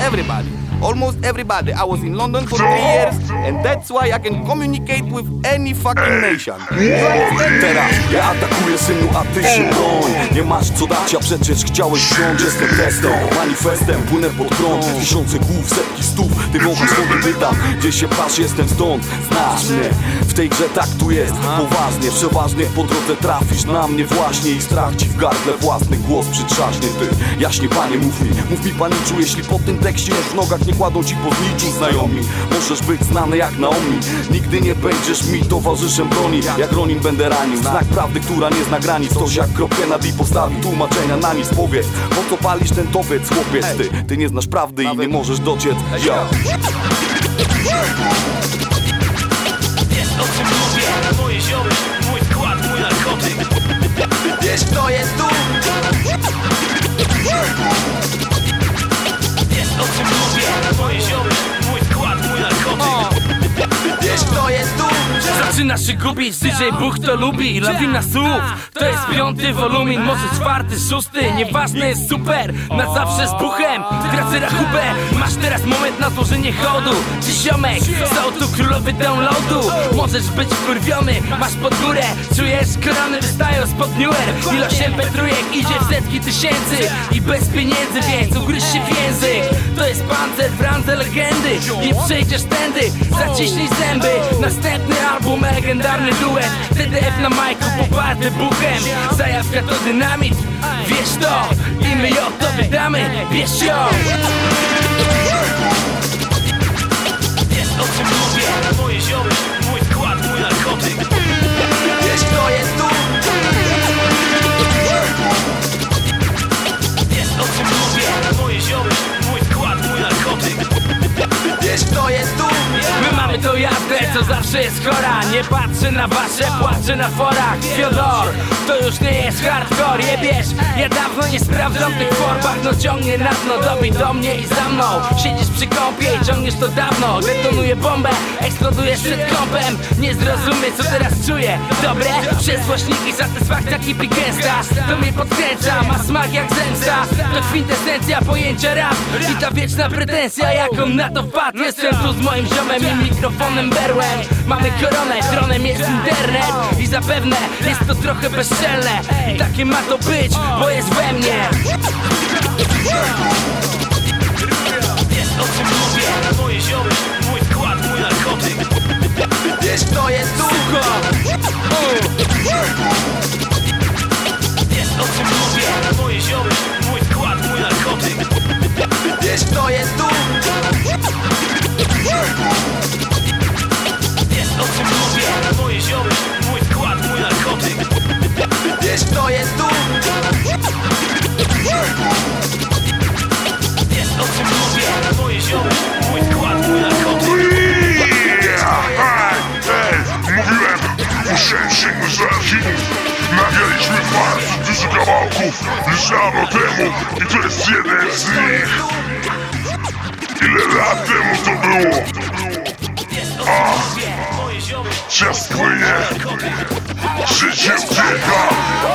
everybody. Almost everybody. I was in London for three years, and that's why I can communicate with any fucking nation. Teraz ja atakuję synu, a ty się broń. Nie masz co dać, a przecież chciałeś wziąć. Jestem testem, manifestem, płynę pod prąd. Tysiące głów, setki stów, ty wąchasz skąd pytam Gdzie się pasz, jestem stąd, znasz mnie tej grze tak tu jest, poważnie Przeważnie po drodze trafisz na mnie właśnie I strach ci w gardle własny głos przytrzaśnie. Ty, jaśnie panie, mów mi, mów mi paniczu Jeśli po tym tekście w nogach nie kładą ci po zniczu znajomi. Możesz być znany jak Naomi Nigdy nie będziesz mi towarzyszem broni. Jak Ronin będę ranił Znak prawdy, która nie zna granic. Ktoś jak kropkę na i postawi tłumaczenia na nic. Powiedz, po co palisz ten topiec, chłopiec? Ty, ty nie znasz prawdy i nie możesz dociec. Ja Się gubić, DJ Buch to lubi Lawina słów, to jest piąty wolumin Może czwarty, szósty, nieważne jest super Na zawsze z buchem, tracę rachubę. Masz teraz moment na złożenie hołdu. Ty ziomek, są tu królowy downloadu Możesz być wkurwiony, masz pod górę. Czujesz, korony wystają spod newer Ilość mp idzie w setki tysięcy. I bez pieniędzy, więc ugryź się w język. To jest pancer legendy Nie przejdziesz tędy, zaciśnij zęby. Następny album, legendarny duet. TDF na majku, poparty buchem Zajawka to dynamit, wiesz to I my ją to wydamy, bierz ją co zawsze jest chora. Nie patrzę na wasze, płaczę na forach. Fiodor, to już nie jest hardcore. Jebiesz, ja dawno nie sprawdzam tych forbach No ciągnie na dno, dobij do mnie i za mną. Siedzisz przy kąpie i ciągniesz to dawno. Detonuję bombę, eksplodujesz przed kąpem. Nie zrozumiesz co teraz czuję. Dobre, przez głośniki satysfakcja kipi gęsta To mnie podkręca, ma smak jak zemsta. To kwintesencja pojęcia rap I ta wieczna pretensja, jak on na to wpadł? Jestem tu z moim ziomem i mikrofonem berłem Mamy koronę, tronem jest internet I zapewne jest to trochę bezczelne. I takie ma to być, bo jest we mnie. Wiesz o czym mówię. Moje ziomy, mój skład, mój narkotyk. Wiesz kto jest tu? Kawałków już dawno temu I to jest jeden z nich Ile lat temu to było? Ziomy, Czas płynie